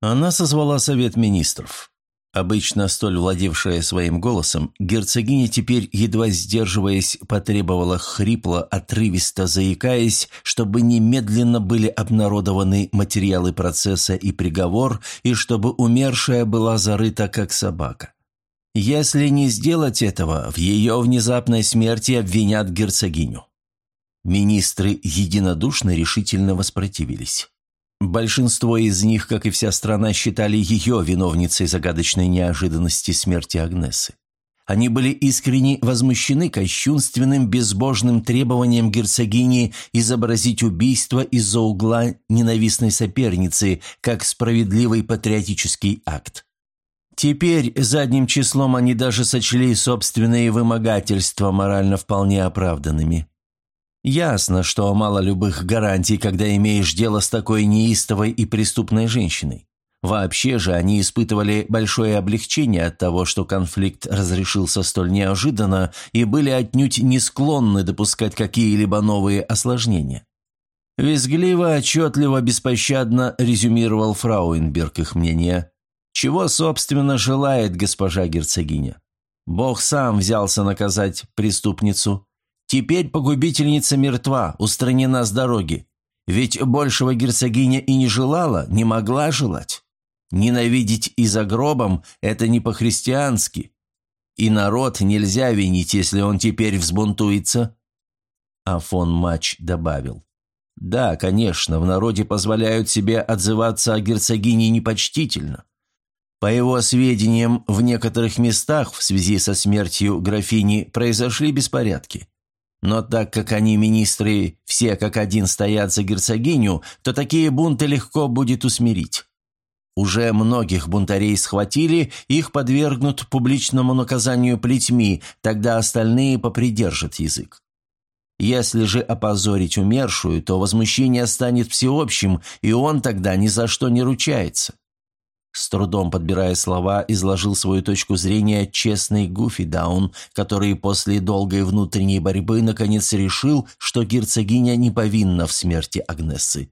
Она созвала совет министров. Обычно столь владевшая своим голосом, герцогиня теперь, едва сдерживаясь, потребовала хрипло, отрывисто заикаясь, чтобы немедленно были обнародованы материалы процесса и приговор, и чтобы умершая была зарыта как собака. Если не сделать этого, в ее внезапной смерти обвинят герцогиню. Министры единодушно решительно воспротивились. Большинство из них, как и вся страна, считали ее виновницей загадочной неожиданности смерти Агнесы. Они были искренне возмущены кощунственным безбожным требованием герцогини изобразить убийство из-за угла ненавистной соперницы, как справедливый патриотический акт. Теперь задним числом они даже сочли собственные вымогательства морально вполне оправданными. Ясно, что мало любых гарантий, когда имеешь дело с такой неистовой и преступной женщиной. Вообще же они испытывали большое облегчение от того, что конфликт разрешился столь неожиданно и были отнюдь не склонны допускать какие-либо новые осложнения. Визгливо, отчетливо, беспощадно резюмировал Фрауенберг их мнение. Чего, собственно, желает госпожа герцогиня? Бог сам взялся наказать преступницу – Теперь погубительница мертва, устранена с дороги. Ведь большего герцогиня и не желала, не могла желать. Ненавидеть и за гробом – это не по-христиански. И народ нельзя винить, если он теперь взбунтуется. А фон Мач добавил. Да, конечно, в народе позволяют себе отзываться о герцогине непочтительно. По его сведениям, в некоторых местах в связи со смертью графини произошли беспорядки. Но так как они, министры, все как один стоят за герцогиню, то такие бунты легко будет усмирить. Уже многих бунтарей схватили, их подвергнут публичному наказанию плетьми, тогда остальные попридержат язык. Если же опозорить умершую, то возмущение станет всеобщим, и он тогда ни за что не ручается. С трудом подбирая слова, изложил свою точку зрения честный Гуфи Даун, который после долгой внутренней борьбы наконец решил, что герцогиня не повинна в смерти Агнессы.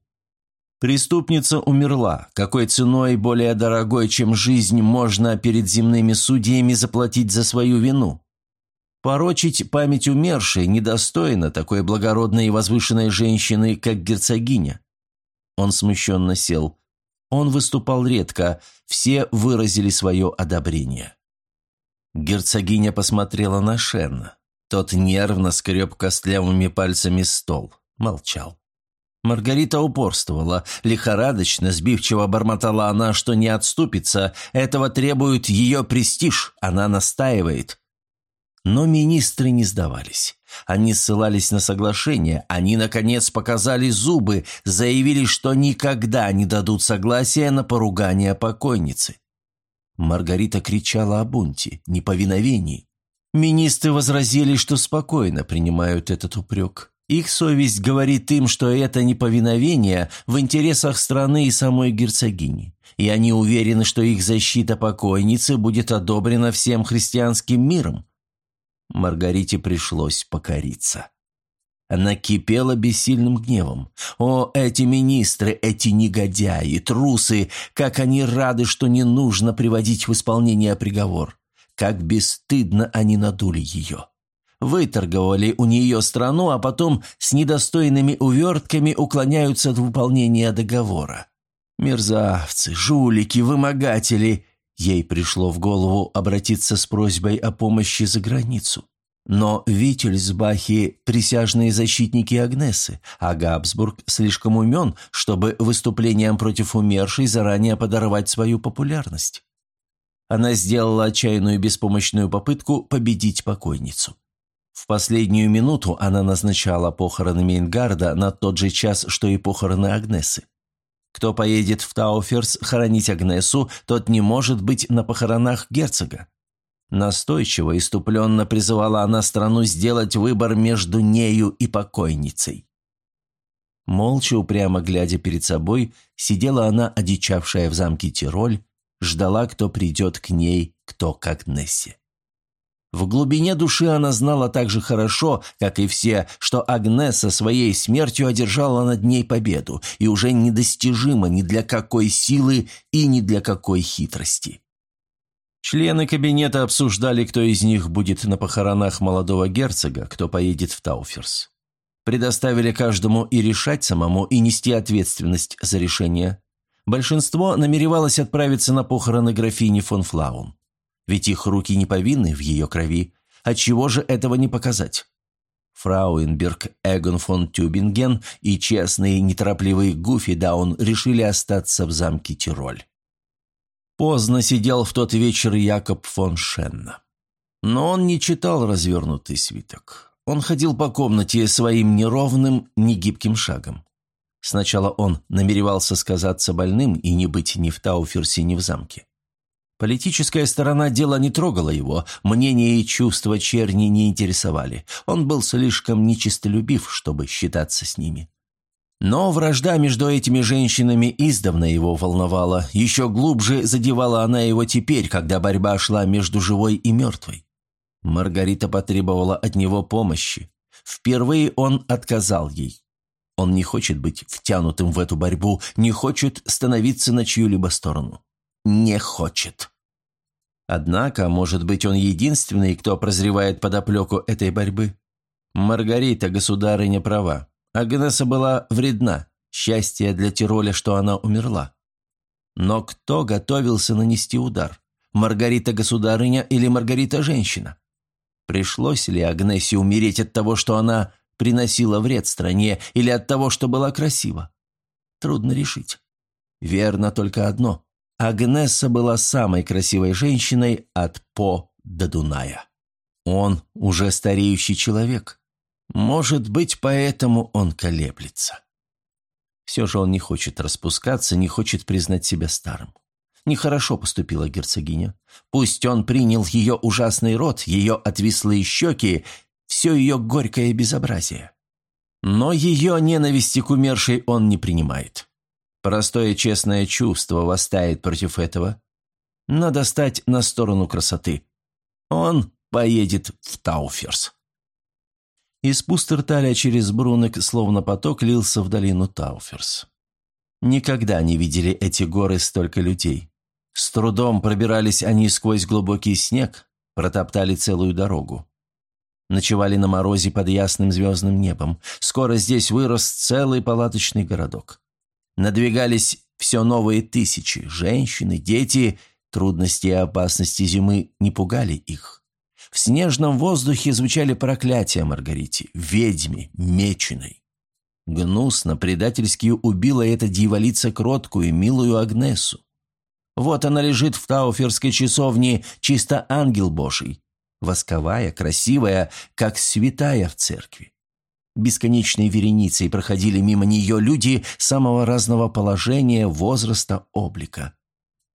Преступница умерла. Какой ценой более дорогой, чем жизнь, можно перед земными судьями заплатить за свою вину? Порочить память умершей недостойно такой благородной и возвышенной женщины, как герцогиня. Он смущенно сел. Он выступал редко, все выразили свое одобрение. Герцогиня посмотрела на Шенна. Тот нервно скреб костлявыми пальцами стол. Молчал. Маргарита упорствовала. Лихорадочно, сбивчиво бормотала она, что не отступится. Этого требует ее престиж. Она настаивает. Но министры не сдавались. Они ссылались на соглашение, они, наконец, показали зубы, заявили, что никогда не дадут согласия на поругание покойницы. Маргарита кричала о бунте, неповиновении. Министры возразили, что спокойно принимают этот упрек. Их совесть говорит им, что это неповиновение в интересах страны и самой герцогини, и они уверены, что их защита покойницы будет одобрена всем христианским миром. Маргарите пришлось покориться. Она кипела бессильным гневом. О, эти министры, эти негодяи, трусы, как они рады, что не нужно приводить в исполнение приговор. Как бесстыдно они надули ее. Выторговали у нее страну, а потом с недостойными увертками уклоняются от выполнения договора. Мерзавцы, жулики, вымогатели, Ей пришло в голову обратиться с просьбой о помощи за границу. Но Вительсбахи – присяжные защитники Агнесы, а Габсбург слишком умен, чтобы выступлением против умершей заранее подорвать свою популярность. Она сделала отчаянную беспомощную попытку победить покойницу. В последнюю минуту она назначала похороны Мейнгарда на тот же час, что и похороны Агнесы. Кто поедет в Тауферс хоронить Агнесу, тот не может быть на похоронах герцога. Настойчиво, иступленно призывала она страну сделать выбор между нею и покойницей. Молча, упрямо глядя перед собой, сидела она, одичавшая в замке Тироль, ждала, кто придет к ней, кто к Агнессе. В глубине души она знала так же хорошо, как и все, что Агнеса своей смертью одержала над ней победу, и уже недостижима ни для какой силы и ни для какой хитрости. Члены кабинета обсуждали, кто из них будет на похоронах молодого герцога, кто поедет в Тауферс. Предоставили каждому и решать самому, и нести ответственность за решение. Большинство намеревалось отправиться на похороны графини фон Флаун. Ведь их руки не повинны в ее крови. Отчего же этого не показать? Фрауенберг, Эгон фон Тюбинген и честный, неторопливый Гуфи Даун решили остаться в замке Тироль. Поздно сидел в тот вечер Якоб фон Шенна. Но он не читал развернутый свиток. Он ходил по комнате своим неровным, негибким шагом. Сначала он намеревался сказаться больным и не быть ни в Тауферсе, ни в замке. Политическая сторона дела не трогала его, мнения и чувства черни не интересовали. Он был слишком нечистолюбив, чтобы считаться с ними. Но вражда между этими женщинами издавна его волновала, еще глубже задевала она его теперь, когда борьба шла между живой и мертвой. Маргарита потребовала от него помощи. Впервые он отказал ей. Он не хочет быть втянутым в эту борьбу, не хочет становиться на чью-либо сторону. Не хочет. Однако, может быть, он единственный, кто прозревает подоплеку этой борьбы? Маргарита, государыня, права. Агнеса была вредна. Счастье для Тироля, что она умерла. Но кто готовился нанести удар? Маргарита государыня или Маргарита женщина? Пришлось ли Агнесе умереть от того, что она приносила вред стране, или от того, что была красива? Трудно решить. Верно только одно. Агнесса была самой красивой женщиной от По до Дуная. Он уже стареющий человек. Может быть, поэтому он колеблется. Все же он не хочет распускаться, не хочет признать себя старым. Нехорошо поступила герцогиня. Пусть он принял ее ужасный рот, ее отвислые щеки, все ее горькое безобразие. Но ее ненависти к умершей он не принимает. Простое честное чувство восстает против этого. Надо стать на сторону красоты. Он поедет в Тауферс. Из Пустерталя через Брунек словно поток лился в долину Тауферс. Никогда не видели эти горы столько людей. С трудом пробирались они сквозь глубокий снег, протоптали целую дорогу. Ночевали на морозе под ясным звездным небом. Скоро здесь вырос целый палаточный городок. Надвигались все новые тысячи. Женщины, дети. Трудности и опасности зимы не пугали их. В снежном воздухе звучали проклятия Маргарите, ведьме, меченой. Гнусно, предательски убила эта дьяволица кроткую, милую Агнесу. Вот она лежит в Тауферской часовне, чисто ангел божий. Восковая, красивая, как святая в церкви. Бесконечной вереницей проходили мимо нее люди самого разного положения, возраста, облика.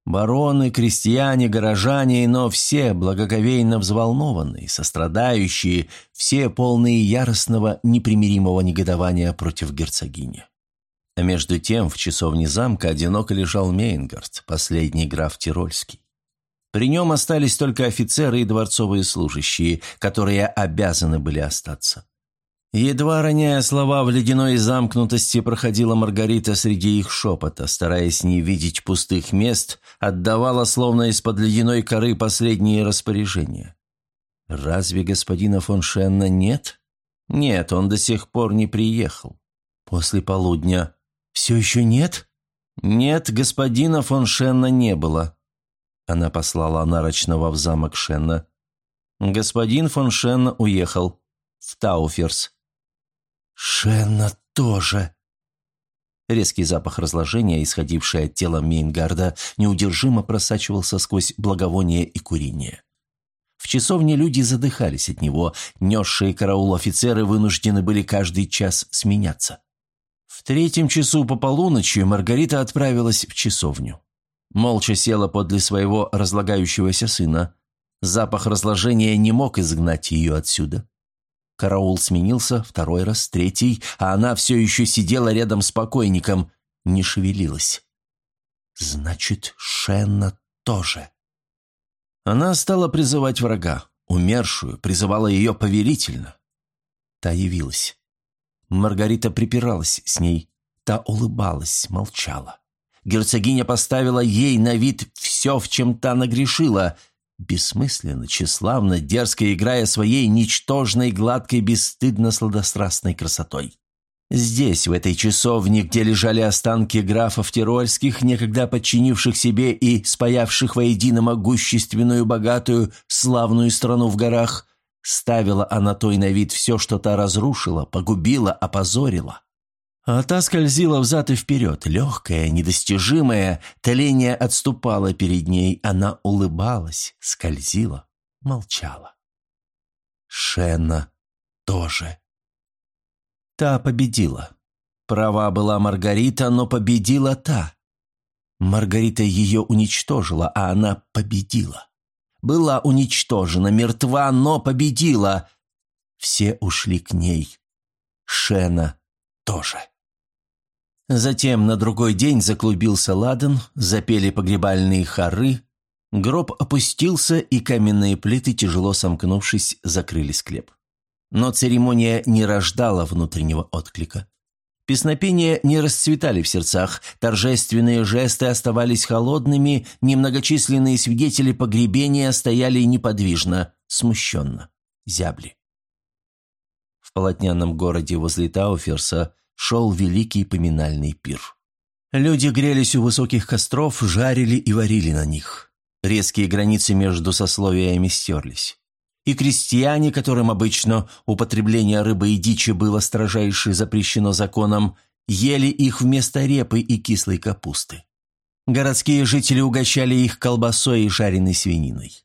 Бароны, крестьяне, горожане, но все благоговейно взволнованные, сострадающие, все полные яростного, непримиримого негодования против герцогини. А между тем в часовне замка одиноко лежал Мейнгард, последний граф Тирольский. При нем остались только офицеры и дворцовые служащие, которые обязаны были остаться. Едва роняя слова в ледяной замкнутости, проходила Маргарита среди их шепота, стараясь не видеть пустых мест, отдавала словно из-под ледяной коры последние распоряжения. «Разве господина фон Шенна нет?» «Нет, он до сих пор не приехал. После полудня. Все еще нет?» «Нет, господина фон Шенна не было». Она послала нарочного в замок Шенна. «Господин фон Шенна уехал. В Тауферс. «Шенна тоже!» Резкий запах разложения, исходивший от тела Мейнгарда, неудержимо просачивался сквозь благовоние и курение. В часовне люди задыхались от него, несшие караул офицеры вынуждены были каждый час сменяться. В третьем часу по полуночи Маргарита отправилась в часовню. Молча села подле своего разлагающегося сына. Запах разложения не мог изгнать ее отсюда. Караул сменился, второй раз, третий, а она все еще сидела рядом с покойником, не шевелилась. Значит, Шенна тоже. Она стала призывать врага. умершую, призывала ее повелительно. Та явилась. Маргарита припиралась с ней. Та улыбалась, молчала. Герцогиня поставила ей на вид все, в чем та нагрешила. Бессмысленно, тщеславно, дерзко играя своей ничтожной, гладкой, бесстыдно-сладострастной красотой. Здесь, в этой часовне, где лежали останки графов Тирольских, некогда подчинивших себе и спаявших воедино могущественную, богатую, славную страну в горах, ставила она той на вид все, что та разрушила, погубила, опозорила. А та скользила взад и вперед, легкая, недостижимая, тление отступало перед ней, она улыбалась, скользила, молчала. Шена тоже. Та победила. Права была Маргарита, но победила та. Маргарита ее уничтожила, а она победила. Была уничтожена, мертва, но победила. Все ушли к ней. Шена тоже. Затем на другой день заклубился ладан, запели погребальные хоры, гроб опустился, и каменные плиты, тяжело сомкнувшись, закрыли склеп. Но церемония не рождала внутреннего отклика. Песнопения не расцветали в сердцах, торжественные жесты оставались холодными, немногочисленные свидетели погребения стояли неподвижно, смущенно, зябли. В полотняном городе возле Тауферса шел великий поминальный пир. Люди грелись у высоких костров, жарили и варили на них. Резкие границы между сословиями стерлись. И крестьяне, которым обычно употребление рыбы и дичи было строжайше запрещено законом, ели их вместо репы и кислой капусты. Городские жители угощали их колбасой и жареной свининой.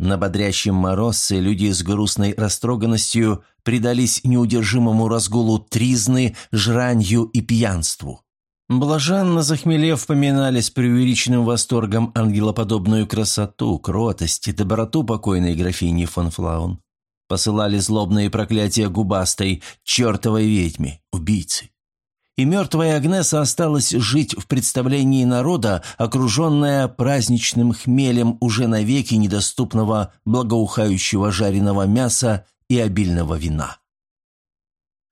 На бодрящем морозце люди с грустной растроганностью предались неудержимому разгулу тризны, жранью и пьянству. Блаженно захмелев, поминали с преувеличенным восторгом ангелоподобную красоту, кротость и доброту покойной графини фон Флаун. Посылали злобные проклятия губастой, чертовой ведьме, убийцы и мертвая Агнеса осталась жить в представлении народа, окруженная праздничным хмелем уже навеки недоступного благоухающего жареного мяса и обильного вина.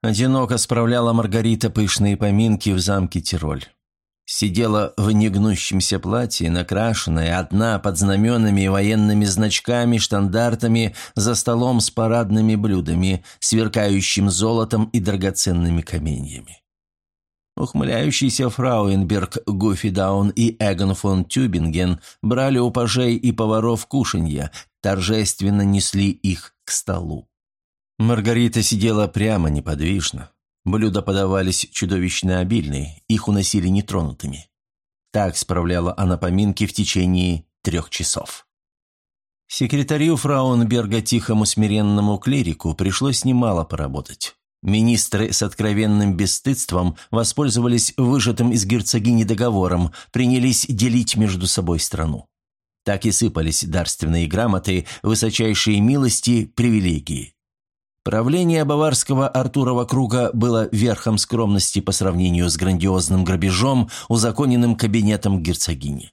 Одиноко справляла Маргарита пышные поминки в замке Тироль. Сидела в негнущемся платье, накрашенная, одна под знаменами и военными значками, штандартами, за столом с парадными блюдами, сверкающим золотом и драгоценными каменьями. Ухмыляющийся Фрауенберг, Гуффидаун и Эгон фон Тюбинген брали у пажей и поваров кушанья, торжественно несли их к столу. Маргарита сидела прямо, неподвижно. Блюда подавались чудовищно обильные, их уносили нетронутыми. Так справляла она поминки в течение трех часов. Секретарю Фраунберга, тихому смиренному клирику, пришлось немало поработать. Министры с откровенным бесстыдством воспользовались выжатым из герцогини договором, принялись делить между собой страну. Так и сыпались дарственные грамоты, высочайшие милости, привилегии. Правление баварского Артурова круга было верхом скромности по сравнению с грандиозным грабежом, узаконенным кабинетом герцогини.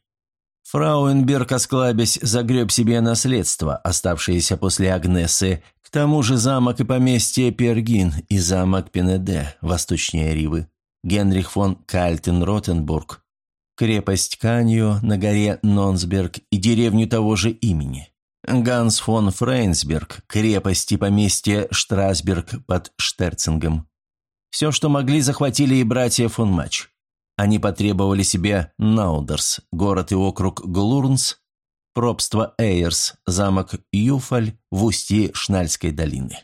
Фрауенберг, осклабясь, загреб себе наследство, оставшееся после Агнесы, к тому же замок и поместье Пергин и замок Пенеде, восточнее Ривы, Генрих фон Кальтен-Ротенбург, крепость Каньо на горе Нонсберг и деревню того же имени, Ганс фон Фрейнсберг, крепость и поместье Штрасберг под Штерцингом. Все, что могли, захватили и братья фон Мач. Они потребовали себе Наудерс, город и округ Глурнс, пробство Эйерс, замок Юфаль в устье Шнальской долины.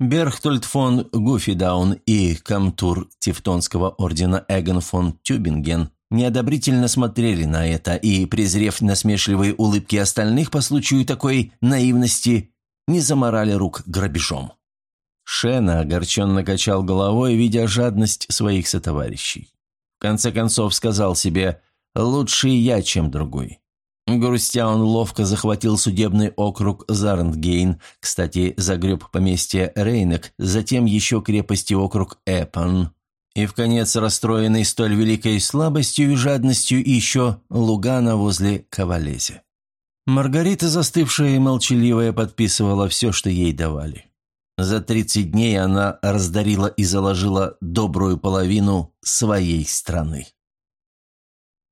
Берхтольд фон Гуфидаун и Камтур Тевтонского ордена Эгон фон Тюбинген неодобрительно смотрели на это и, презрев насмешливые улыбки остальных по случаю такой наивности, не заморали рук грабежом. Шена огорченно качал головой, видя жадность своих сотоварищей. Конце концов сказал себе «лучше я, чем другой». Грустя он ловко захватил судебный округ Зарндгейн, кстати, загреб поместье Рейнек, затем еще крепости округ Эпан, и, в конец расстроенный столь великой слабостью и жадностью, еще Лугана возле Кавалези. Маргарита, застывшая и молчаливая, подписывала все, что ей давали. За тридцать дней она раздарила и заложила добрую половину своей страны.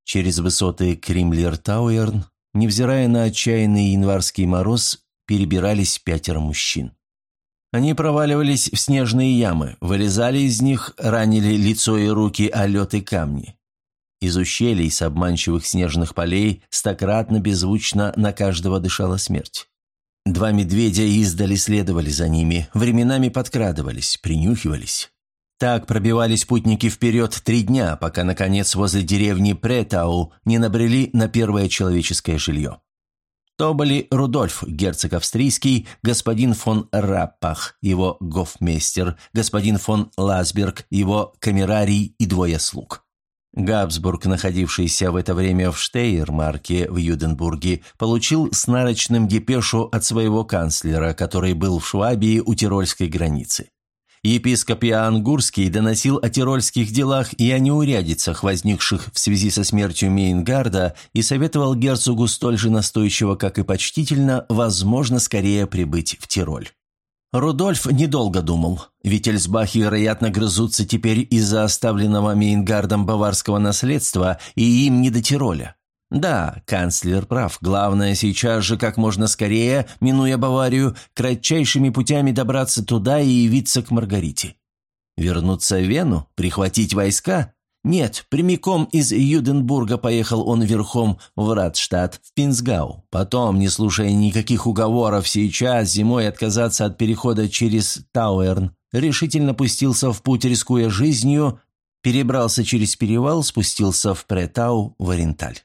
Через высоты Кримлер-Тауэрн, невзирая на отчаянный январский мороз, перебирались пятеро мужчин. Они проваливались в снежные ямы, вылезали из них, ранили лицо и руки о лед и камни. Из ущелий с обманчивых снежных полей стократно беззвучно на каждого дышала смерть. Два медведя издали следовали за ними, временами подкрадывались, принюхивались. Так пробивались путники вперед три дня, пока, наконец, возле деревни Претау не набрели на первое человеческое жилье. То были Рудольф, герцог австрийский, господин фон Раппах, его гофмейстер, господин фон Ласберг, его камерарий и двое слуг. Габсбург, находившийся в это время в Штейермарке в Юденбурге, получил с нарочным депешу от своего канцлера, который был в Швабии у тирольской границы. Епископ Иоанн Гурский доносил о тирольских делах и о неурядицах, возникших в связи со смертью Мейнгарда, и советовал герцогу столь же настойчиво, как и почтительно, возможно, скорее прибыть в Тироль. Рудольф недолго думал. Вительсбахи, вероятно, грызутся теперь из-за оставленного Мейнгардом баварского наследства, и им не до Тироля. Да, канцлер прав. Главное сейчас же как можно скорее, минуя Баварию, кратчайшими путями добраться туда и явиться к Маргарите. Вернуться в Вену? Прихватить войска? Нет, прямиком из Юденбурга поехал он верхом в Радштадт, в Пинсгау. Потом, не слушая никаких уговоров, сейчас зимой отказаться от перехода через Тауэрн, решительно пустился в путь, рискуя жизнью, перебрался через перевал, спустился в Претау, в Оренталь.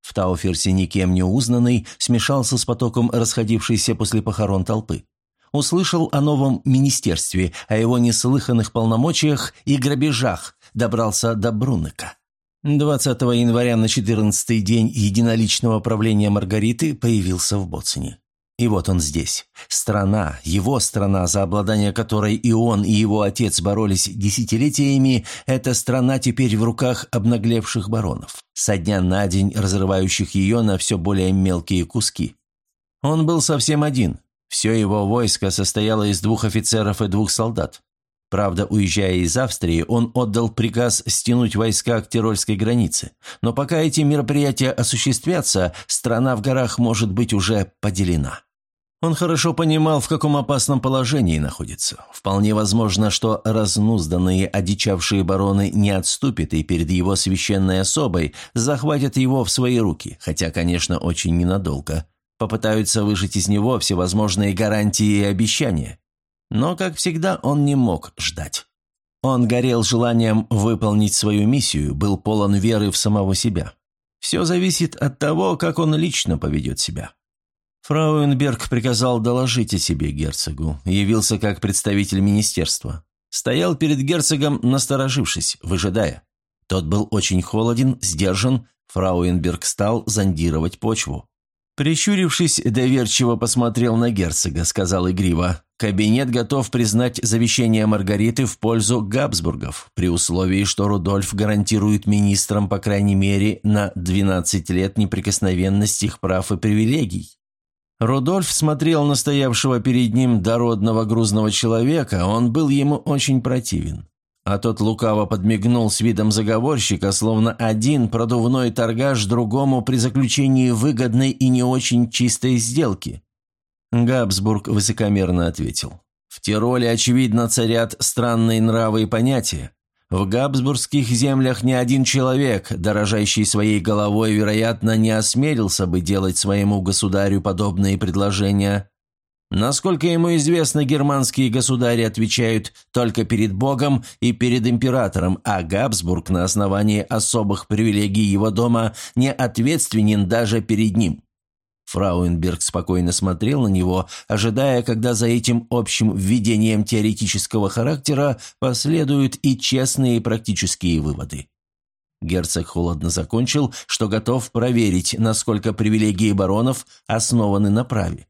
В Тауферсе никем не узнанный смешался с потоком расходившейся после похорон толпы. Услышал о новом министерстве, о его неслыханных полномочиях и грабежах, добрался до Брунека. 20 января на 14 день единоличного правления Маргариты появился в Боцине. И вот он здесь. Страна, его страна, за обладание которой и он, и его отец боролись десятилетиями, эта страна теперь в руках обнаглевших баронов, со дня на день разрывающих ее на все более мелкие куски. Он был совсем один. Все его войско состояло из двух офицеров и двух солдат. Правда, уезжая из Австрии, он отдал приказ стянуть войска к тирольской границе. Но пока эти мероприятия осуществятся, страна в горах может быть уже поделена. Он хорошо понимал, в каком опасном положении находится. Вполне возможно, что разнузданные, одичавшие бароны не отступят и перед его священной особой захватят его в свои руки, хотя, конечно, очень ненадолго. Попытаются выжить из него всевозможные гарантии и обещания. Но, как всегда, он не мог ждать. Он горел желанием выполнить свою миссию, был полон веры в самого себя. Все зависит от того, как он лично поведет себя. Фрауенберг приказал доложить о себе герцогу, явился как представитель министерства. Стоял перед герцогом, насторожившись, выжидая. Тот был очень холоден, сдержан, Фрауенберг стал зондировать почву. Прищурившись, доверчиво посмотрел на герцога, сказал игриво. «Кабинет готов признать завещание Маргариты в пользу Габсбургов, при условии, что Рудольф гарантирует министрам, по крайней мере, на 12 лет неприкосновенность их прав и привилегий. Рудольф смотрел на стоявшего перед ним дородного грузного человека, он был ему очень противен. А тот лукаво подмигнул с видом заговорщика, словно один продувной торгаш другому при заключении выгодной и не очень чистой сделки. Габсбург высокомерно ответил. «В Тироле, очевидно, царят странные нравы и понятия. В Габсбургских землях ни один человек, дорожащий своей головой, вероятно, не осмелился бы делать своему государю подобные предложения. Насколько ему известно, германские государи отвечают только перед Богом и перед императором, а Габсбург на основании особых привилегий его дома не ответственен даже перед ним. Фрауенберг спокойно смотрел на него, ожидая, когда за этим общим введением теоретического характера последуют и честные практические выводы. Герцог холодно закончил, что готов проверить, насколько привилегии баронов основаны на праве.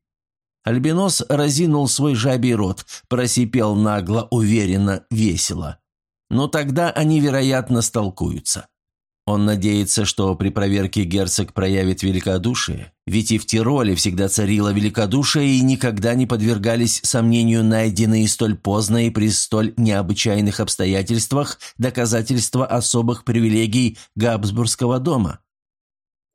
Альбинос разинул свой жабий рот, просипел нагло, уверенно, весело. Но тогда они, вероятно, столкуются. Он надеется, что при проверке герцог проявит великодушие, ведь и в Тироле всегда царило великодушие и никогда не подвергались сомнению найденные столь поздно и при столь необычайных обстоятельствах доказательства особых привилегий Габсбургского дома.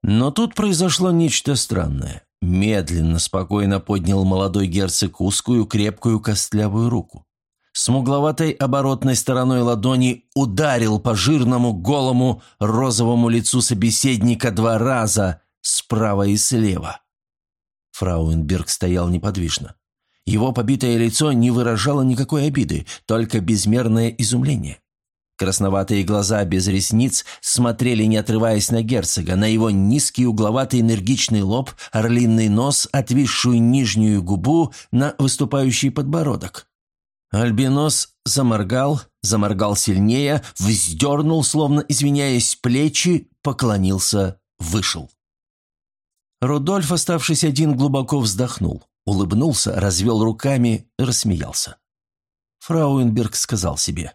Но тут произошло нечто странное. Медленно, спокойно поднял молодой герцог узкую, крепкую, костлявую руку смугловатой оборотной стороной ладони ударил по жирному, голому, розовому лицу собеседника два раза, справа и слева. Фрауенберг стоял неподвижно. Его побитое лицо не выражало никакой обиды, только безмерное изумление. Красноватые глаза без ресниц смотрели, не отрываясь на герцога, на его низкий угловатый энергичный лоб, орлиный нос, отвисшую нижнюю губу, на выступающий подбородок. Альбинос заморгал, заморгал сильнее, вздернул, словно извиняясь плечи, поклонился, вышел. Рудольф, оставшись один, глубоко вздохнул, улыбнулся, развел руками, рассмеялся. Фрауенберг сказал себе.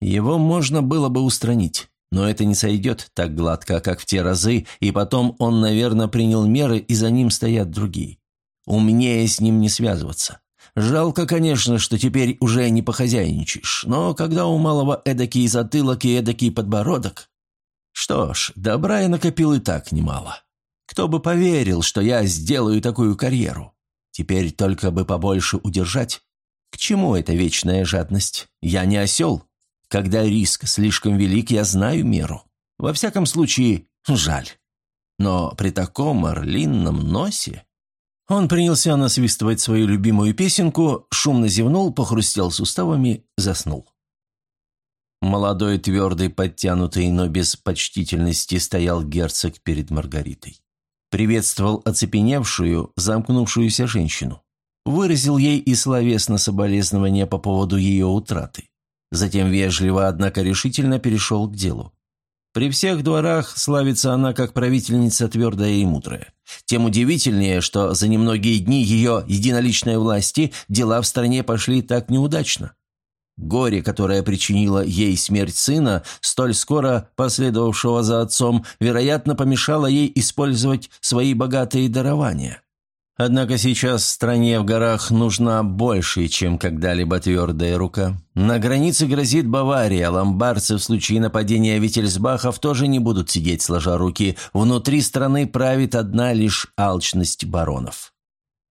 Его можно было бы устранить, но это не сойдет так гладко, как в те разы, и потом он, наверное, принял меры, и за ним стоят другие. Умнее с ним не связываться. Жалко, конечно, что теперь уже не похозяйничаешь, но когда у малого эдакий затылок и эдакий подбородок... Что ж, добра я накопил и так немало. Кто бы поверил, что я сделаю такую карьеру? Теперь только бы побольше удержать. К чему эта вечная жадность? Я не осел. Когда риск слишком велик, я знаю меру. Во всяком случае, жаль. Но при таком орлинном носе... Он принялся насвистывать свою любимую песенку, шумно зевнул, похрустел суставами, заснул. Молодой, твердый, подтянутый, но без почтительности стоял герцог перед Маргаритой. Приветствовал оцепеневшую, замкнувшуюся женщину. Выразил ей и словесно соболезнования по поводу ее утраты. Затем вежливо, однако решительно перешел к делу. При всех дворах славится она как правительница твердая и мудрая. Тем удивительнее, что за немногие дни ее единоличной власти дела в стране пошли так неудачно. Горе, которое причинило ей смерть сына, столь скоро последовавшего за отцом, вероятно, помешало ей использовать свои богатые дарования. Однако сейчас стране в горах нужна больше, чем когда-либо твердая рука. На границе грозит Бавария, ломбардцы в случае нападения Виттельсбахов тоже не будут сидеть сложа руки. Внутри страны правит одна лишь алчность баронов.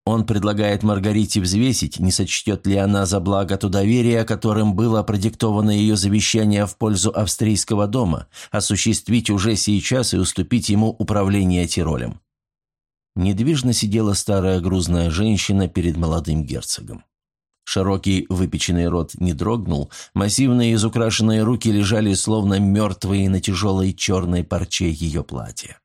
Он предлагает Маргарите взвесить, не сочтет ли она за благо то доверие, которым было продиктовано ее завещание в пользу австрийского дома, осуществить уже сейчас и уступить ему управление Тиролем. Недвижно сидела старая грузная женщина перед молодым герцогом. Широкий выпеченный рот не дрогнул, массивные изукрашенные руки лежали словно мертвые на тяжелой черной парче ее платья.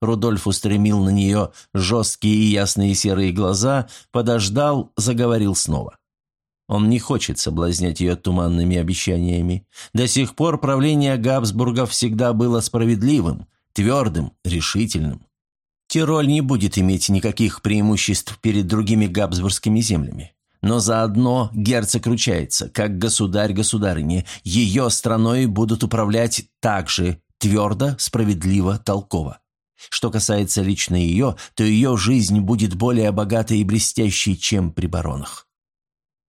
Рудольф устремил на нее жесткие и ясные серые глаза, подождал, заговорил снова. Он не хочет соблазнять ее туманными обещаниями. До сих пор правление Габсбурга всегда было справедливым, твердым, решительным. Тироль не будет иметь никаких преимуществ перед другими габсбургскими землями. Но заодно герцог ручается, как государь-государыне, ее страной будут управлять так же твердо, справедливо, толково. Что касается лично ее, то ее жизнь будет более богатой и блестящей, чем при баронах.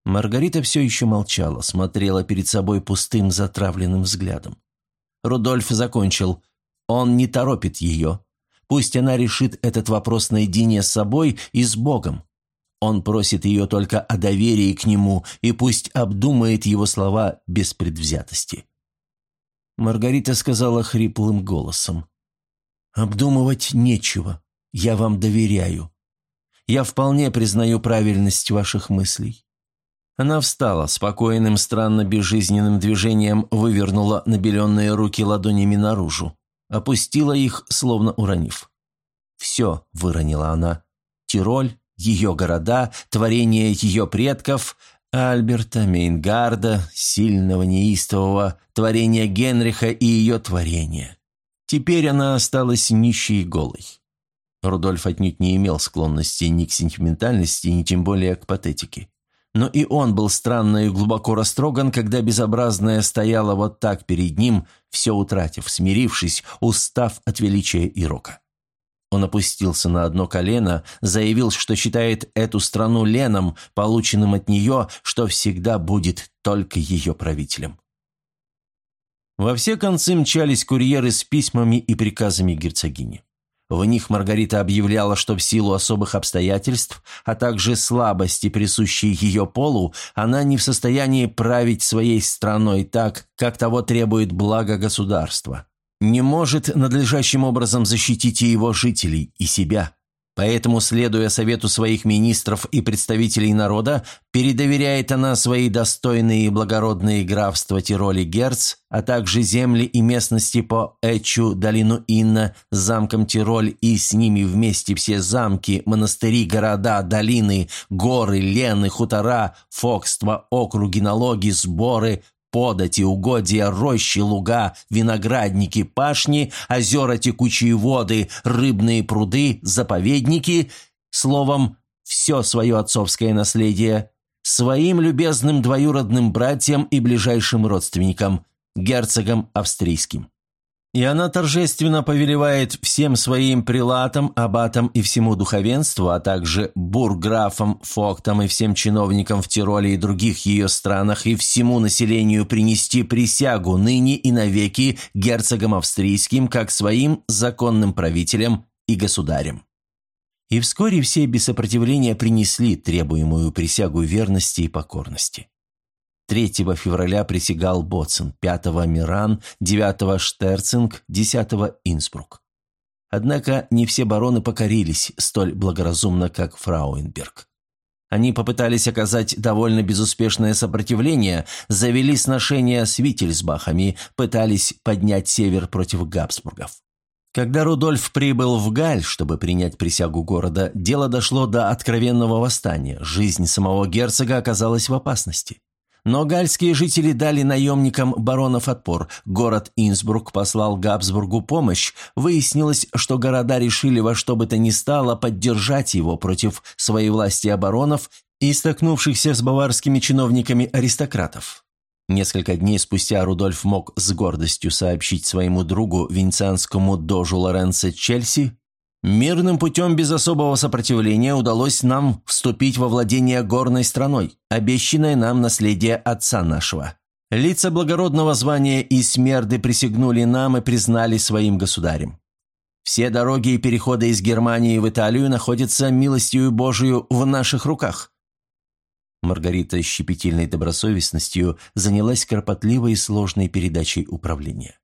Маргарита все еще молчала, смотрела перед собой пустым затравленным взглядом. Рудольф закончил. Он не торопит ее, Пусть она решит этот вопрос наедине с собой и с Богом. Он просит ее только о доверии к нему, и пусть обдумает его слова без предвзятости. Маргарита сказала хриплым голосом. «Обдумывать нечего. Я вам доверяю. Я вполне признаю правильность ваших мыслей». Она встала, спокойным, странно безжизненным движением вывернула набеленные руки ладонями наружу опустила их, словно уронив. «Все», — выронила она, — «Тироль, ее города, творение ее предков, Альберта, Мейнгарда, сильного неистового, творение Генриха и ее творение. Теперь она осталась нищей и голой». Рудольф отнюдь не имел склонности ни к сентиментальности, ни тем более к патетике. Но и он был странно и глубоко растроган, когда безобразная стояла вот так перед ним, все утратив, смирившись, устав от величия и рока. Он опустился на одно колено, заявил, что считает эту страну леном, полученным от нее, что всегда будет только ее правителем. Во все концы мчались курьеры с письмами и приказами герцогини. В них Маргарита объявляла, что в силу особых обстоятельств, а также слабости, присущей ее полу, она не в состоянии править своей страной так, как того требует благо государства не может надлежащим образом защитить и его жителей, и себя. Поэтому, следуя совету своих министров и представителей народа, передоверяет она свои достойные и благородные графства Тироль и Герц, а также земли и местности по Эчу, долину Инна, замком Тироль и с ними вместе все замки, монастыри, города, долины, горы, лены, хутора, фокства, округи, налоги, сборы, подати, угодья, рощи, луга, виноградники, пашни, озера, текучие воды, рыбные пруды, заповедники, словом, все свое отцовское наследие, своим любезным двоюродным братьям и ближайшим родственникам, герцогам австрийским. И она торжественно повелевает всем своим прилатам, аббатам и всему духовенству, а также бурграфам, фоктам и всем чиновникам в Тироле и других ее странах и всему населению принести присягу ныне и навеки герцогам австрийским, как своим законным правителям и государям. И вскоре все без сопротивления принесли требуемую присягу верности и покорности. 3 февраля присягал Боцен, 5 Миран, 9 Штерцинг, 10 Инсбрук. Однако не все бароны покорились столь благоразумно, как Фрауенберг. Они попытались оказать довольно безуспешное сопротивление, завели сношения с Виттельсбахами, пытались поднять север против Габсбургов. Когда Рудольф прибыл в Галь, чтобы принять присягу города, дело дошло до откровенного восстания, жизнь самого герцога оказалась в опасности. Но гальские жители дали наемникам баронов отпор. Город Инсбрук послал Габсбургу помощь. Выяснилось, что города решили во что бы то ни стало поддержать его против своей власти оборонов и столкнувшихся с баварскими чиновниками аристократов. Несколько дней спустя Рудольф мог с гордостью сообщить своему другу, венецианскому дожу Лоренцо Чельси, Мирным путем без особого сопротивления удалось нам вступить во владение горной страной, обещанное нам наследие отца нашего. Лица благородного звания и смерды присягнули нам и признали своим государем. Все дороги и переходы из Германии в Италию находятся милостью Божию в наших руках». Маргарита щепетильной добросовестностью занялась кропотливой и сложной передачей управления.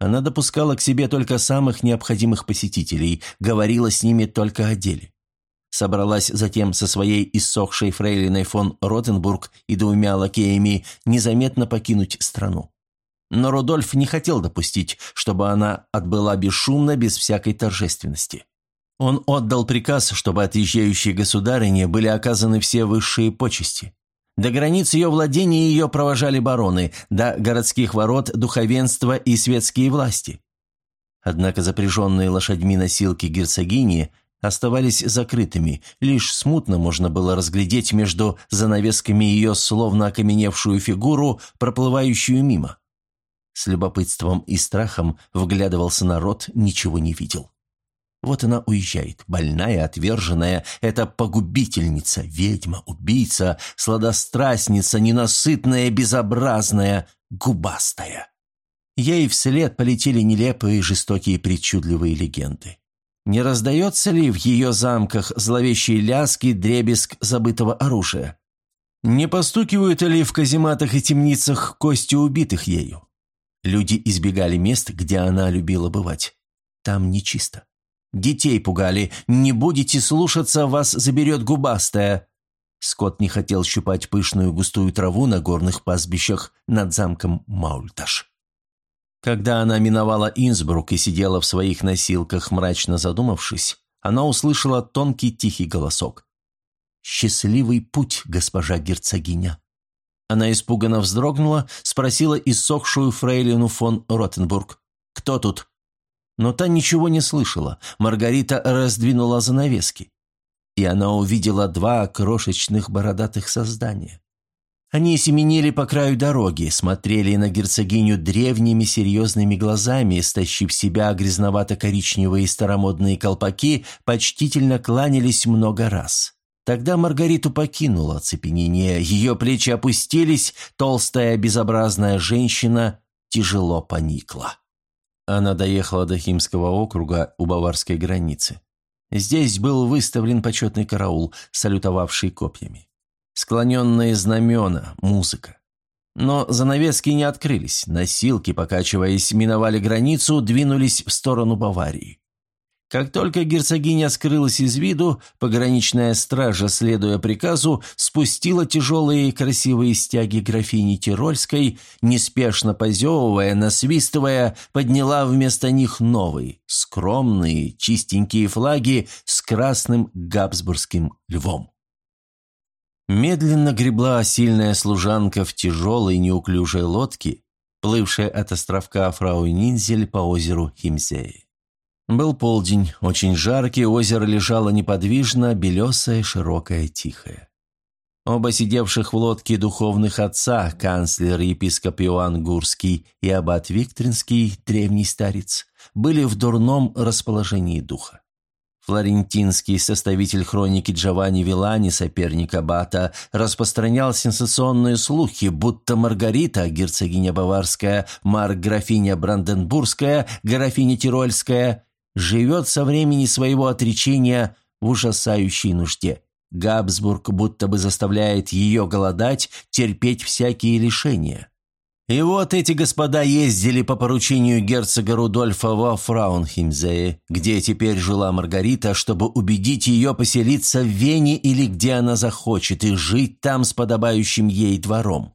Она допускала к себе только самых необходимых посетителей, говорила с ними только о деле. Собралась затем со своей иссохшей фрейлиной фон Ротенбург и двумя лакеями незаметно покинуть страну. Но Рудольф не хотел допустить, чтобы она отбыла бесшумно, без всякой торжественности. Он отдал приказ, чтобы отъезжающей государыне были оказаны все высшие почести. До границ ее владения ее провожали бароны, до городских ворот – духовенство и светские власти. Однако запряженные лошадьми носилки герцогини оставались закрытыми, лишь смутно можно было разглядеть между занавесками ее словно окаменевшую фигуру, проплывающую мимо. С любопытством и страхом вглядывался народ, ничего не видел. Вот она уезжает, больная, отверженная, это погубительница, ведьма, убийца, сладострастница, ненасытная, безобразная, губастая. Ей вслед полетели нелепые, жестокие, причудливые легенды. Не раздается ли в ее замках зловещие ляски, дребезг забытого оружия? Не постукивают ли в казематах и темницах кости убитых ею? Люди избегали мест, где она любила бывать. Там нечисто. Детей пугали. Не будете слушаться, вас заберет губастая». Скотт не хотел щупать пышную густую траву на горных пастбищах над замком Маульташ. Когда она миновала Инсбрук и сидела в своих носилках, мрачно задумавшись, она услышала тонкий тихий голосок. «Счастливый путь, госпожа герцогиня!» Она испуганно вздрогнула, спросила иссохшую фрейлину фон Ротенбург. «Кто тут?» Но та ничего не слышала. Маргарита раздвинула занавески. И она увидела два крошечных бородатых создания. Они семенили по краю дороги, смотрели на герцогиню древними серьезными глазами, стащив себя грязновато-коричневые старомодные колпаки, почтительно кланялись много раз. Тогда Маргариту покинуло оцепенение, ее плечи опустились, толстая безобразная женщина тяжело поникла. Она доехала до Химского округа у баварской границы. Здесь был выставлен почетный караул, салютовавший копьями склоненные знамена, музыка. Но занавески не открылись, носилки, покачиваясь, миновали границу, двинулись в сторону Баварии. Как только герцогиня скрылась из виду, пограничная стража, следуя приказу, спустила тяжелые красивые стяги графини Тирольской, неспешно позевывая, насвистывая, подняла вместо них новые, скромные, чистенькие флаги с красным габсбургским львом. Медленно гребла сильная служанка в тяжелой неуклюжей лодке, плывшая от островка Фрау-Нинзель по озеру Химзее. Был полдень, очень жаркий, озеро лежало неподвижно, белесое, широкое, тихое. Оба сидевших в лодке духовных отца, канцлер епископ Иоанн Гурский и аббат Виктринский, древний старец, были в дурном расположении духа. Флорентинский составитель хроники Джованни Вилани, соперник Аббата, распространял сенсационные слухи, будто Маргарита, герцогиня Баварская, Марк-графиня Бранденбургская, графиня Тирольская, живет со времени своего отречения в ужасающей нужде. Габсбург будто бы заставляет ее голодать, терпеть всякие лишения. И вот эти господа ездили по поручению герцога Рудольфа во Фраунхимзее, где теперь жила Маргарита, чтобы убедить ее поселиться в Вене или где она захочет и жить там с подобающим ей двором.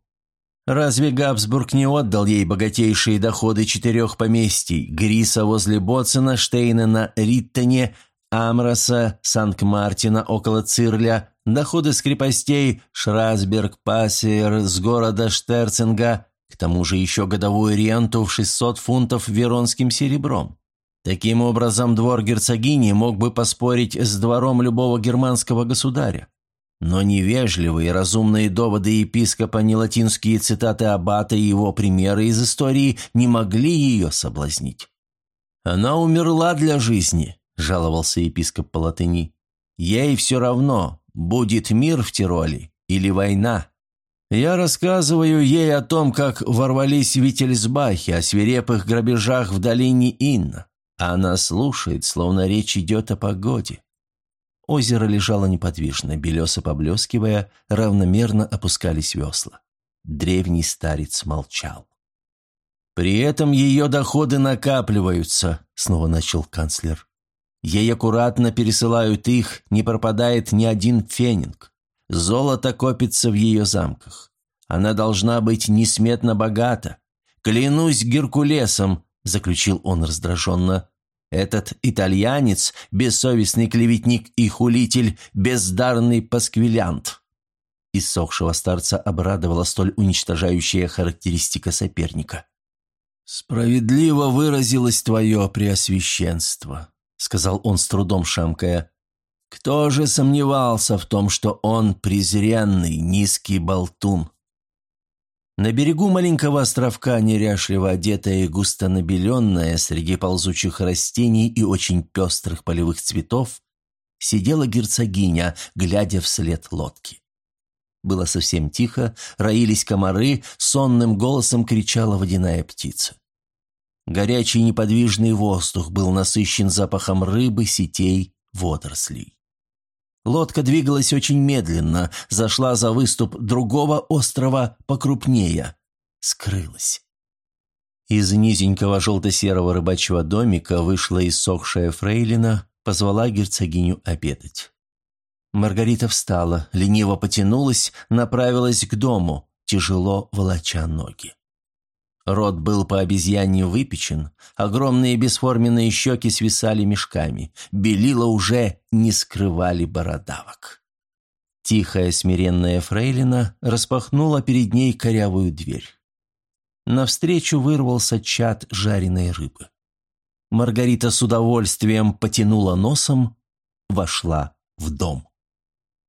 Разве Габсбург не отдал ей богатейшие доходы четырех поместий – Гриса возле Боцена, Штейна на Риттоне, Амроса, Санкт-Мартина около Цирля, доходы с крепостей Шрасберг, Пассер, с города Штерцинга – к тому же еще годовую ренту в 600 фунтов веронским серебром. Таким образом, двор герцогини мог бы поспорить с двором любого германского государя. Но невежливые разумные доводы епископа, не латинские цитаты аббата и его примеры из истории не могли ее соблазнить. «Она умерла для жизни», – жаловался епископ по латыни. «Ей все равно, будет мир в Тироле или война». Я рассказываю ей о том, как ворвались в Виттельсбахи, о свирепых грабежах в долине Инна. Она слушает, словно речь идет о погоде. Озеро лежало неподвижно, белесо поблескивая, равномерно опускались весла. Древний старец молчал. «При этом ее доходы накапливаются», — снова начал канцлер. «Ей аккуратно пересылают их, не пропадает ни один фенинг. Золото копится в ее замках. Она должна быть несметно богата. Клянусь Геркулесом, заключил он раздраженно. Этот итальянец, бессовестный клеветник и хулитель, бездарный пасквилянт. Иссохшего старца обрадовала столь уничтожающая характеристика соперника. «Справедливо выразилось твое преосвященство», — сказал он с трудом шамкая. Кто же сомневался в том, что он презренный, низкий болтун? На берегу маленького островка, неряшливо одетая и густо набеленная среди ползучих растений и очень пестрых полевых цветов, сидела герцогиня, глядя вслед лодки. Было совсем тихо, роились комары, сонным голосом кричала водяная птица. Горячий неподвижный воздух был насыщен запахом рыбы, сетей, водорослей. Лодка двигалась очень медленно, зашла за выступ другого острова покрупнее. Скрылась. Из низенького желто-серого рыбачьего домика вышла иссохшая фрейлина, позвала герцогиню обедать. Маргарита встала, лениво потянулась, направилась к дому, тяжело волоча ноги. Рот был по обезьяне выпечен, огромные бесформенные щеки свисали мешками, белила уже не скрывали бородавок. Тихая смиренная фрейлина распахнула перед ней корявую дверь. Навстречу вырвался чад жареной рыбы. Маргарита с удовольствием потянула носом, вошла в дом.